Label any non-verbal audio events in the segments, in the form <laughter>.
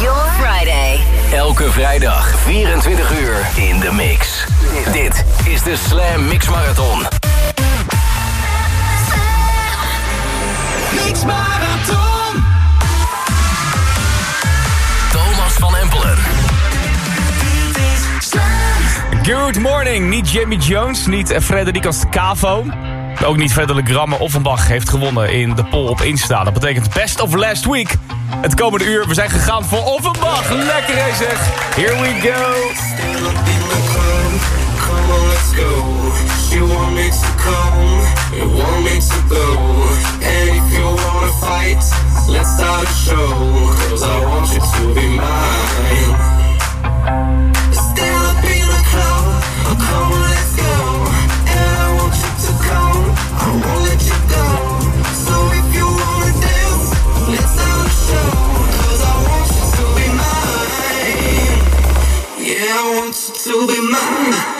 your Friday. Elke vrijdag 24 uur in de mix. Dit is de Slam Mix Marathon. Mix Marathon. Thomas van Empelen. Good morning. Niet Jimmy Jones, niet Frederico Scavo. Ook niet Frederik Gramme Offenbach heeft gewonnen in de poll op Insta. Dat betekent best of last week. Het komende uur, we zijn gegaan voor Offenbach. Lekker hè zeg. Here we go. Come on, let's go. You want me to come? You want me to go? And if you wanna fight, let's start a show. Cause I want you to be mine. Want you to be mine.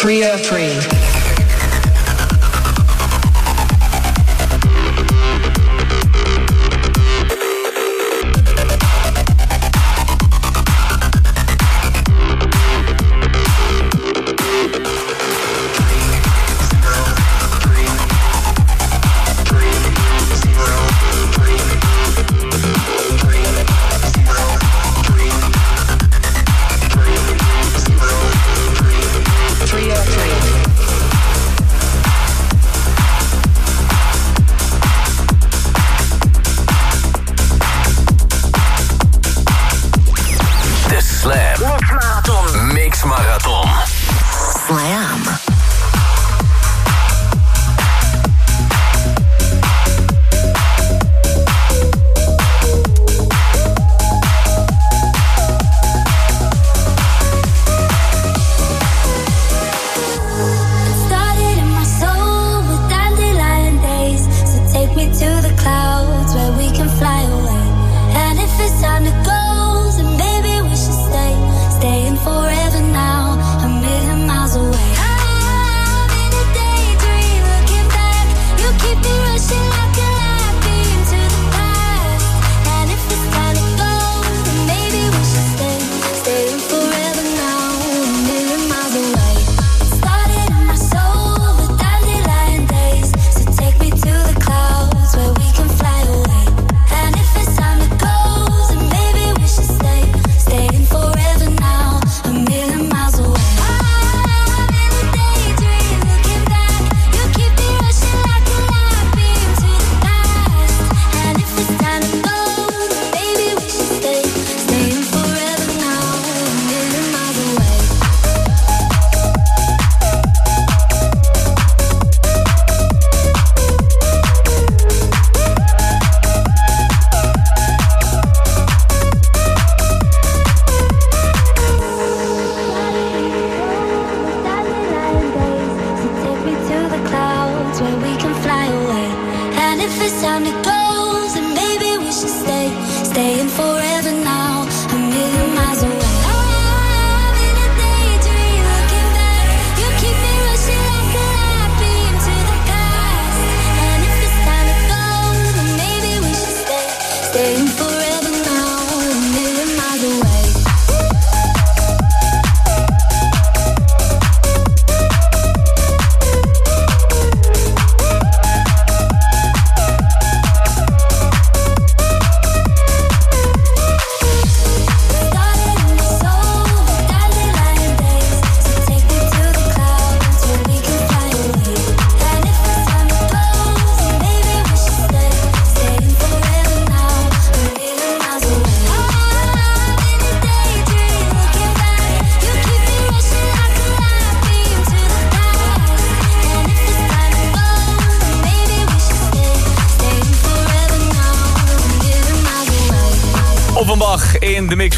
303.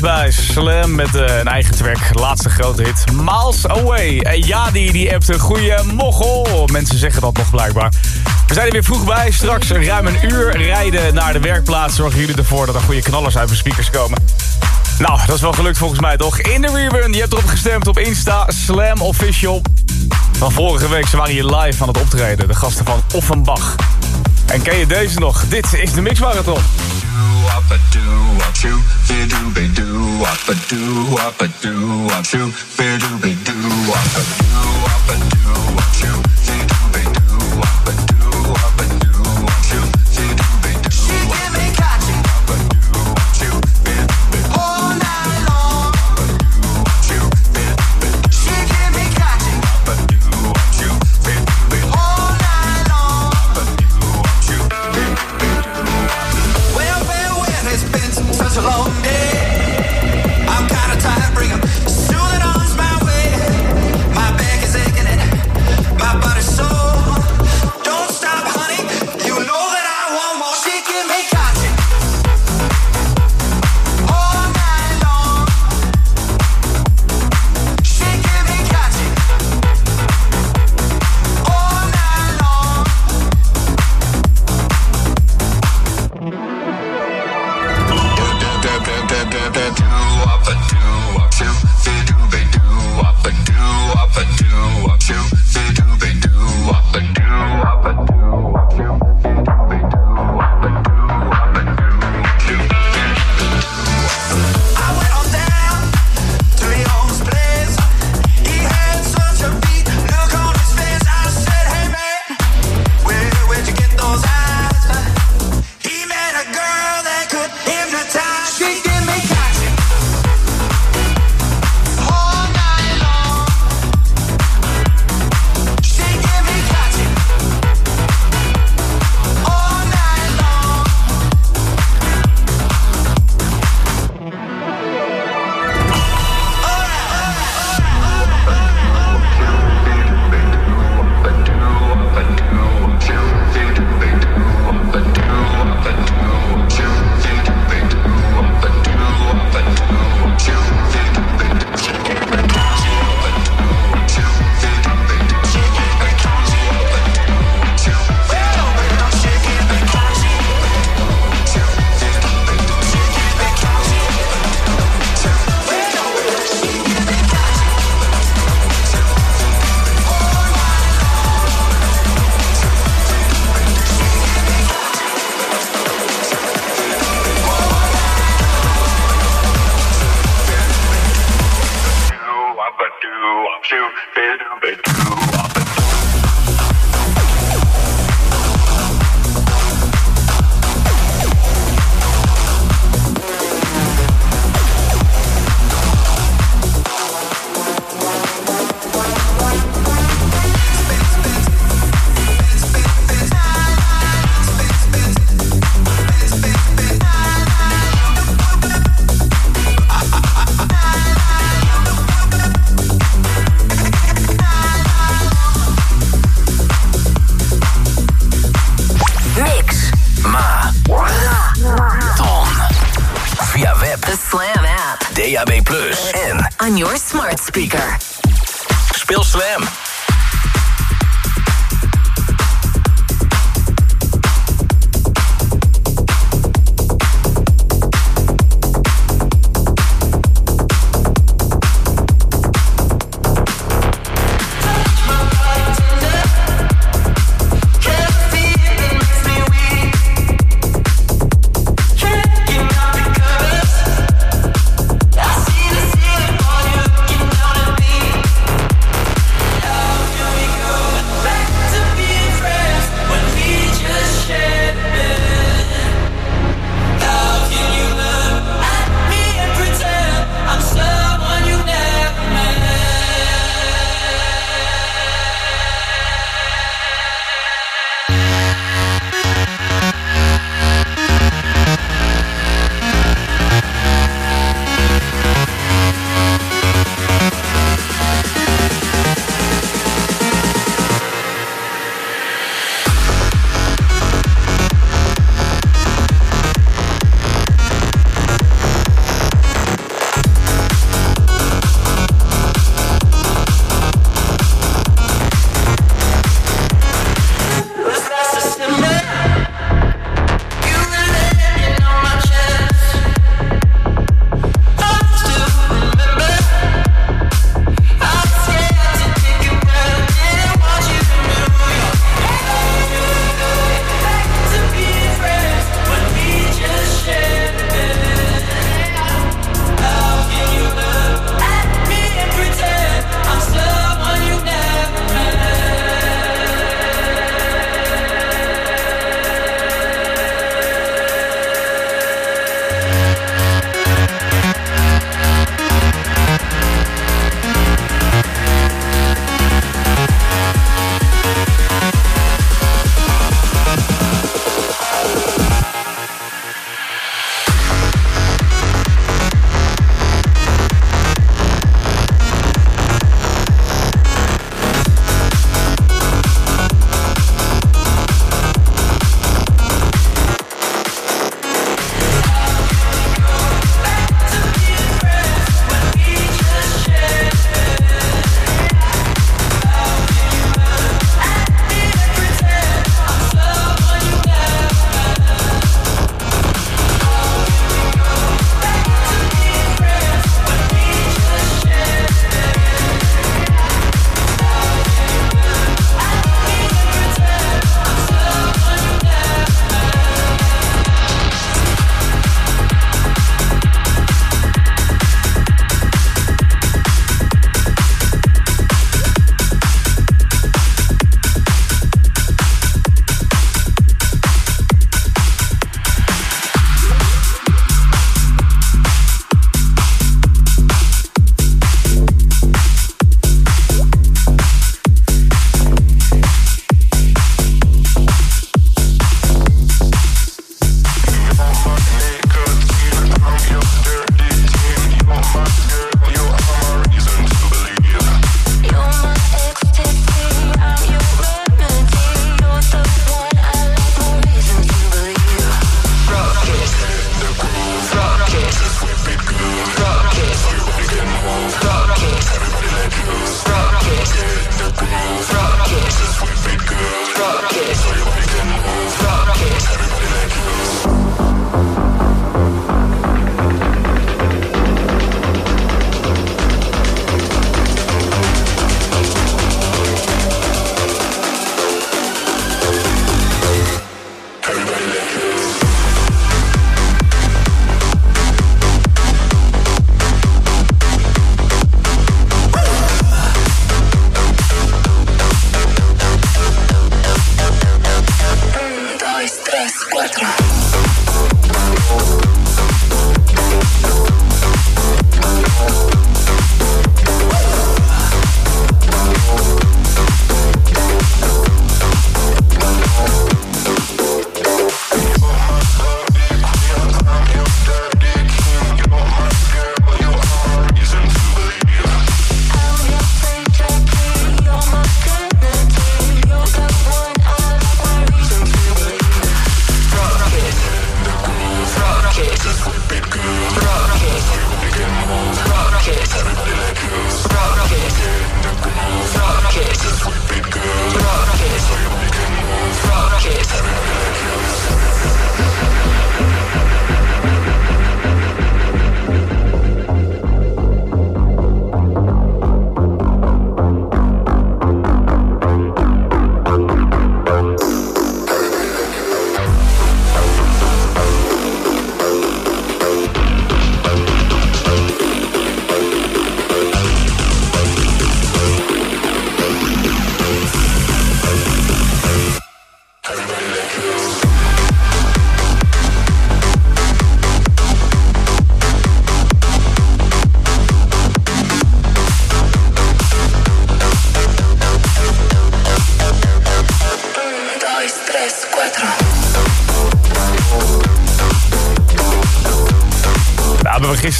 Bij Slam met uh, een eigen track. Laatste grote hit, Miles Away. En ja, die, die een goede mochel. Mensen zeggen dat nog blijkbaar. We zijn er weer vroeg bij. Straks ruim een uur rijden naar de werkplaats. Zorgen jullie ervoor dat er goede knallers uit de speakers komen. Nou, dat is wel gelukt volgens mij toch? In de rerun, je hebt erop gestemd op Insta, Slam Official. Van vorige week ze waren hier live aan het optreden. De gasten van Offenbach. En ken je deze nog? Dit is de Mix Marathon. Up a do up shoo be do be do up a do up a do up shoo be do be do up a do up a do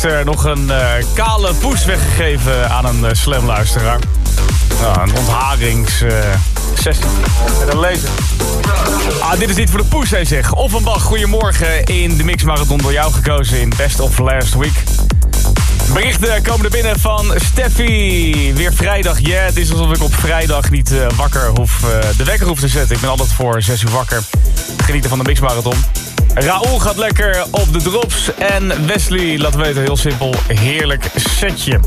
gisteren nog een uh, kale poes weggegeven aan een uh, slamluisteraar. Nou, een ontharingssessie met een lezer. Ah, dit is niet voor de poes, hij zegt. Offenbach, goedemorgen in de Mix Marathon door jou gekozen in Best of Last Week. Berichten komen er binnen van Steffi. Weer vrijdag. Ja, het is alsof ik op vrijdag niet wakker hoef, de wekker hoef te zetten. Ik ben altijd voor 6 uur wakker. Genieten van de Mix Marathon. Raoul gaat lekker op de drops. En Wesley laat weten, heel simpel, heerlijk setje.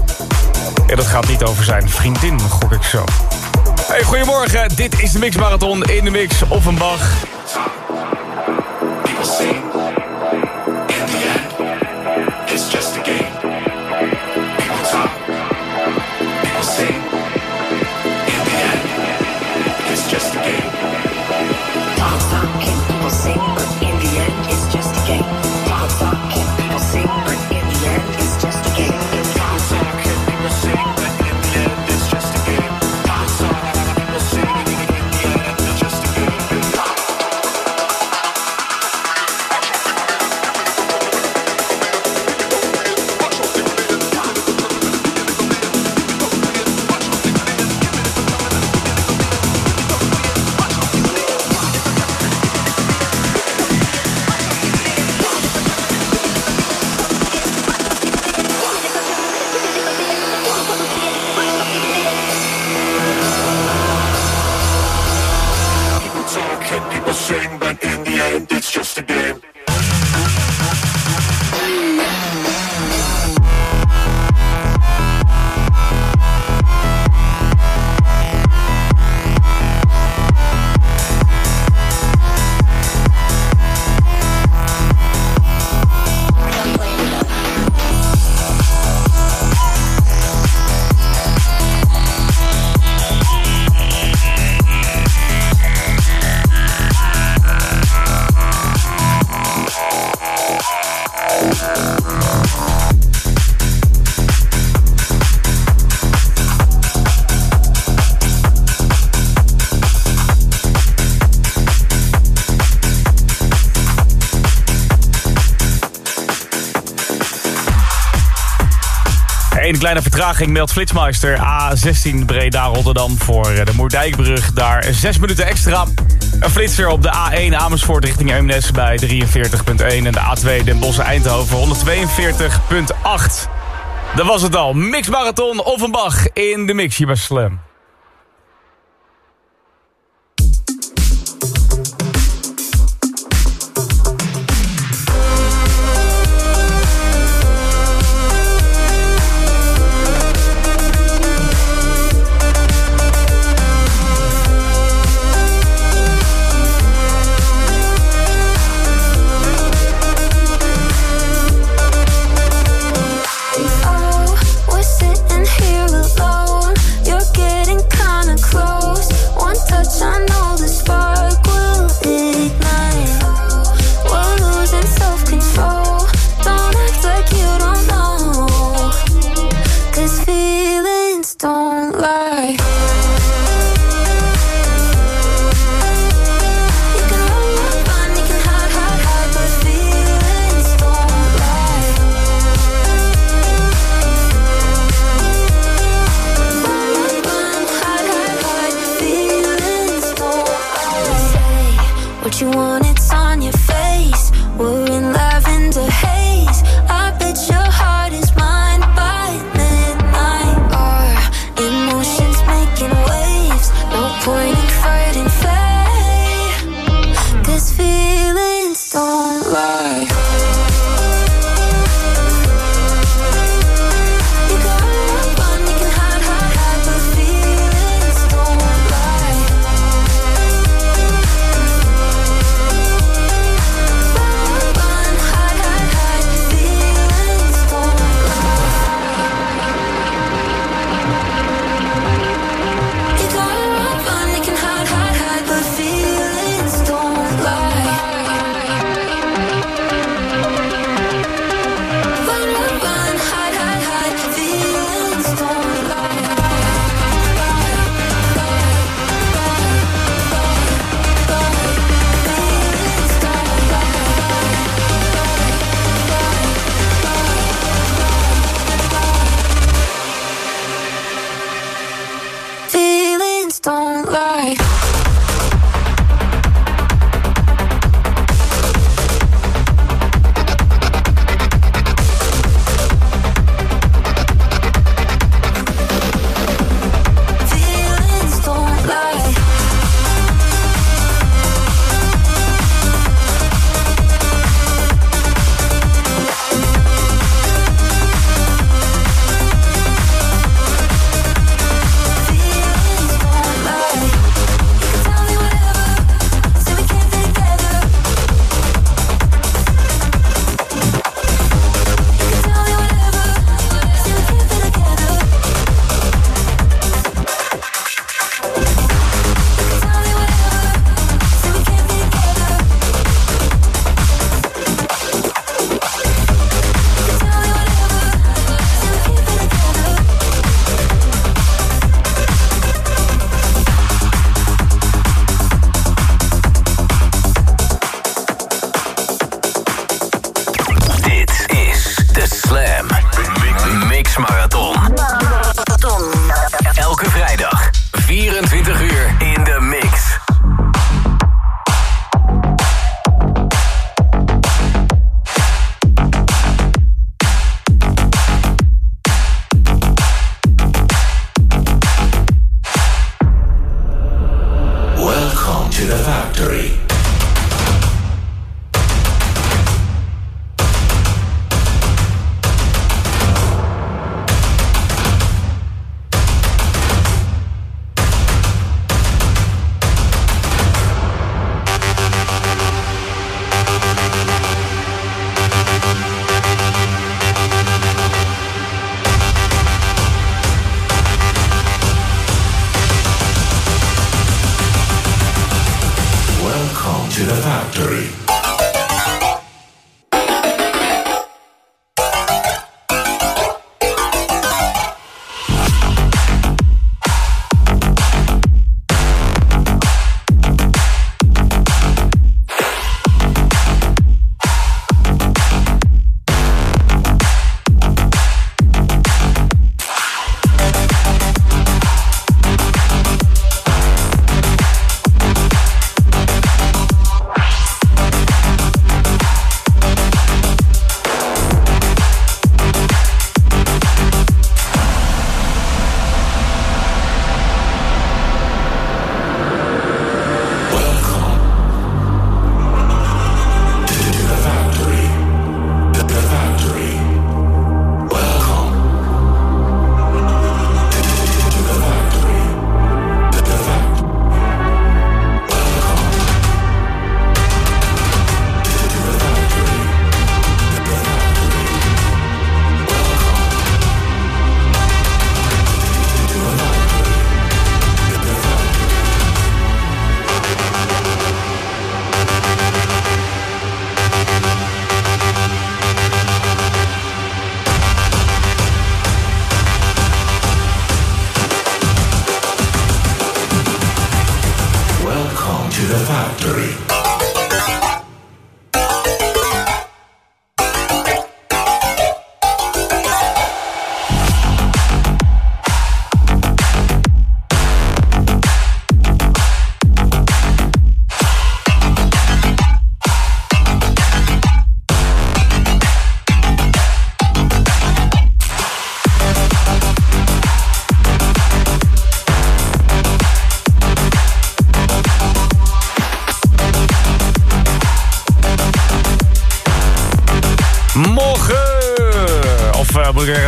Ja, dat gaat niet over zijn vriendin, gok ik zo. Hey, goedemorgen, dit is de Mix Marathon in de Mix Offenbach. People sing. Kleine vertraging meldt Flitsmeister. A16 Breda Rotterdam voor eh, de Moerdijkbrug. Daar 6 minuten extra. Een flitser op de A1 Amersfoort richting Eemnes bij 43.1. En de A2 Den Bosch Eindhoven 142.8. Dat was het al. Mix Marathon Offenbach in de mix hier bij Slam.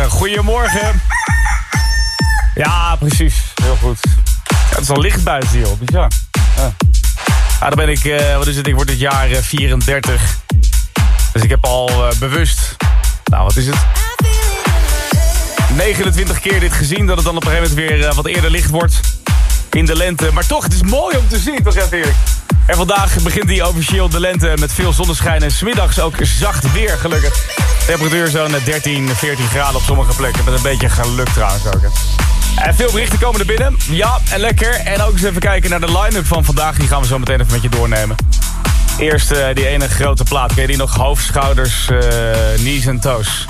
Goedemorgen. Ja, precies. Heel goed. Ja, het is al licht buiten, joh. Bizar. Ja. Ah, dan ben ik, eh, wat is het, ik word dit jaar eh, 34. Dus ik heb al eh, bewust, nou wat is het? 29 keer dit gezien, dat het dan op een gegeven moment weer eh, wat eerder licht wordt in de lente. Maar toch, het is mooi om te zien, toch even eerlijk. En vandaag begint die officieel de lente met veel zonneschijn en smiddags ook zacht weer, gelukkig. Temperatuur zo'n 13, 14 graden op sommige plekken. Met een beetje geluk trouwens ook. En veel berichten komen er binnen. Ja, en lekker. En ook eens even kijken naar de line-up van vandaag. Die gaan we zo meteen even met je doornemen. Eerst eh, die ene grote plaat. Ken je die nog? Hoofdschouders, eh knees en toes.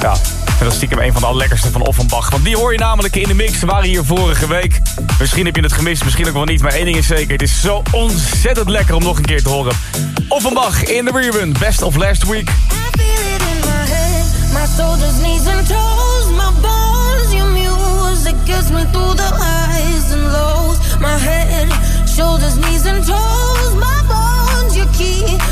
Ja, en dat is stiekem een van de allerlekkerste van Offenbach. Want die hoor je namelijk in de mix. Ze waren hier vorige week. Misschien heb je het gemist, misschien ook wel niet. Maar één ding is zeker, het is zo ontzettend lekker om nog een keer te horen. Offenbach in de rerun. Best of last week. My shoulders, knees and toes, my bones. Your music gets me through the and lows. My head, shoulders, knees and toes, my bones. You keeping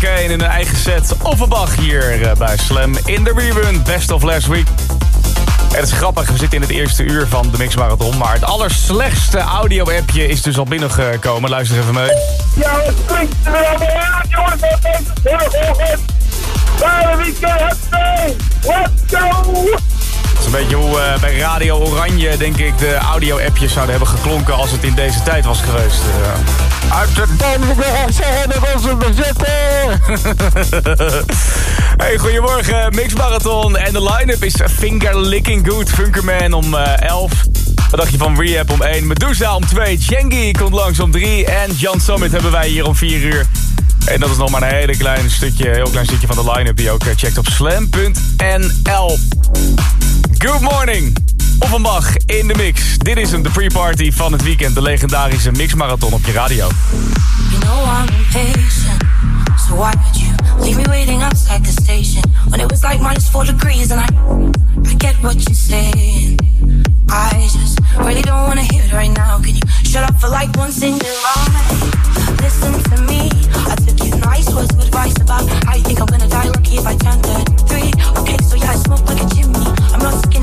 Hurricane in een eigen set. Offenbach hier eh, bij Slam in de rerun. Best of last week. Het is grappig, we zitten in het eerste uur van de Mix Marathon. Maar het allerslechtste audio-appje is dus al binnengekomen. Luister even mee. Ja, het er weer jongens. Heel goed. Waar we. Let's go! Is een beetje hoe eh, bij Radio Oranje, denk ik, de audio-appjes zouden hebben geklonken als het in deze tijd was geweest. Eh, uit de onze <laughs> hey, goedemorgen, Mix Marathon. En de line-up is Finger Licking Good, Funkerman om eh 11. Wat dacht je van Rehab om 1, Medusa om 2, Chengi komt langs om 3 en Jan Summit hebben wij hier om 4 uur. En dat is nog maar een hele klein stukje, heel klein stukje van de line-up die je ook eh, checkt op slam.nl. Good morning. Offenbach in de mix. Dit is hem, de pre-party van het weekend. De legendarische mixmarathon op je radio. You know I'm impatient, so why would you leave me waiting outside the station when it was like minus four degrees? And I, I get what you're saying. I just really don't wanna hear it right now. Can you shut up for like once in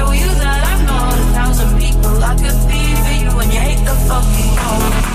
show you that I'm not a thousand people. I could be for you when you hate the fucking home.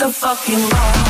The fucking home.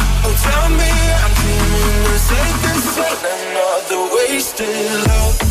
Oh, tell me I'm dreaming we're safe and sound and not the wasted love.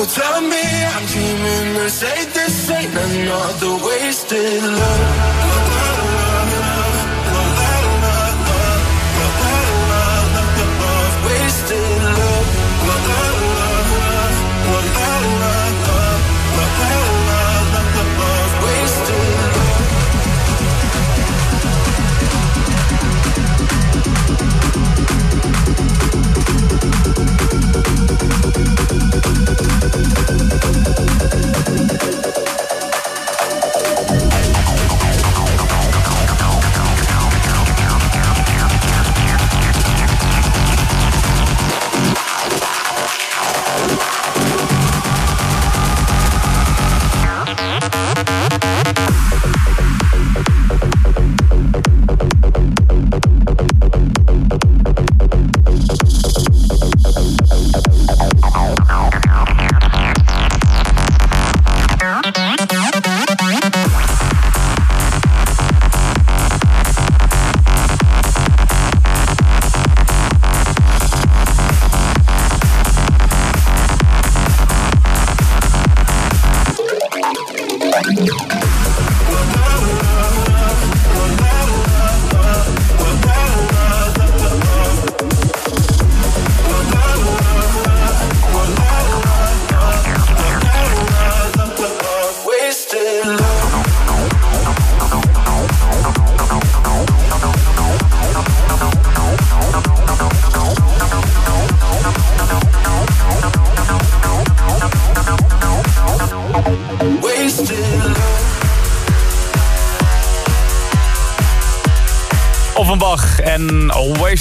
People tell me I'm dreaming, they say this ain't another wasted love.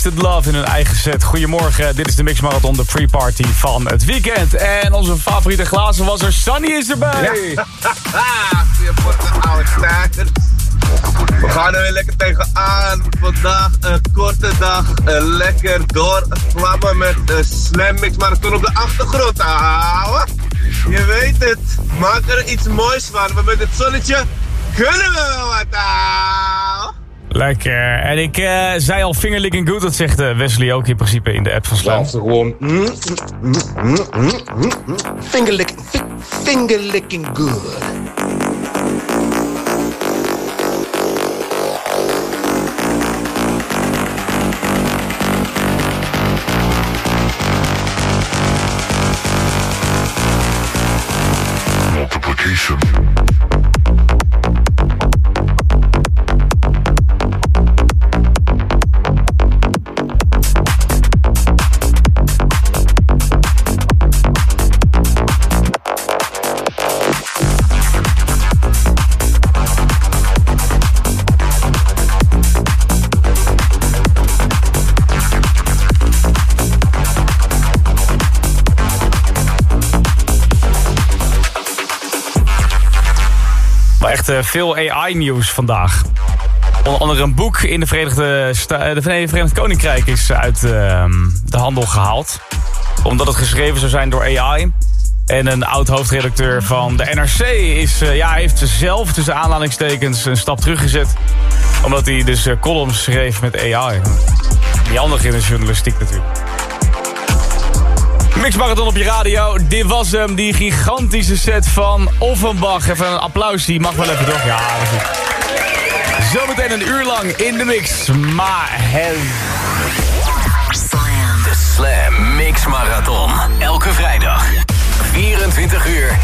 Wasted Love in hun eigen set. Goedemorgen, dit is de Mix Marathon, de pre-party van het weekend. En onze favoriete glazen was er, Sunny is erbij. Goedemorgen, oude. We gaan er weer lekker tegenaan. Vandaag een korte dag. eh, lekker doorvlammen met de Slam Mix Marathon op de achtergrond. Ouwe. Je weet het. Maak er iets moois van. Maar met het zonnetje kunnen we wel wat. Lekker. En ik eh, zei al fingerlicking good, dat zegt eh, Wesley ook in principe in de app van Slam. Ze gewoon mm, mm, mm, veel AI-nieuws vandaag. Onder andere een boek in de Verenigde, eh, de Verenigde Verenigd Koninkrijk is uit ehm, de handel gehaald. Omdat het geschreven zou zijn door AI. En een oud-hoofdredacteur van de NRC is, eh, ja, heeft zelf tussen aanhalingstekens een stap teruggezet. Omdat hij dus eh, columns schreef met AI. Niet handig in de journalistiek natuurlijk. Mix Marathon op je radio. Dit was hem, die gigantische set van Offenbach. Even een applaus, die mag wel even toch? Ja, dat is goed. Zometeen een uur lang in de mix. Maar het... De Slam Mix Marathon. Elke vrijdag. 24 uur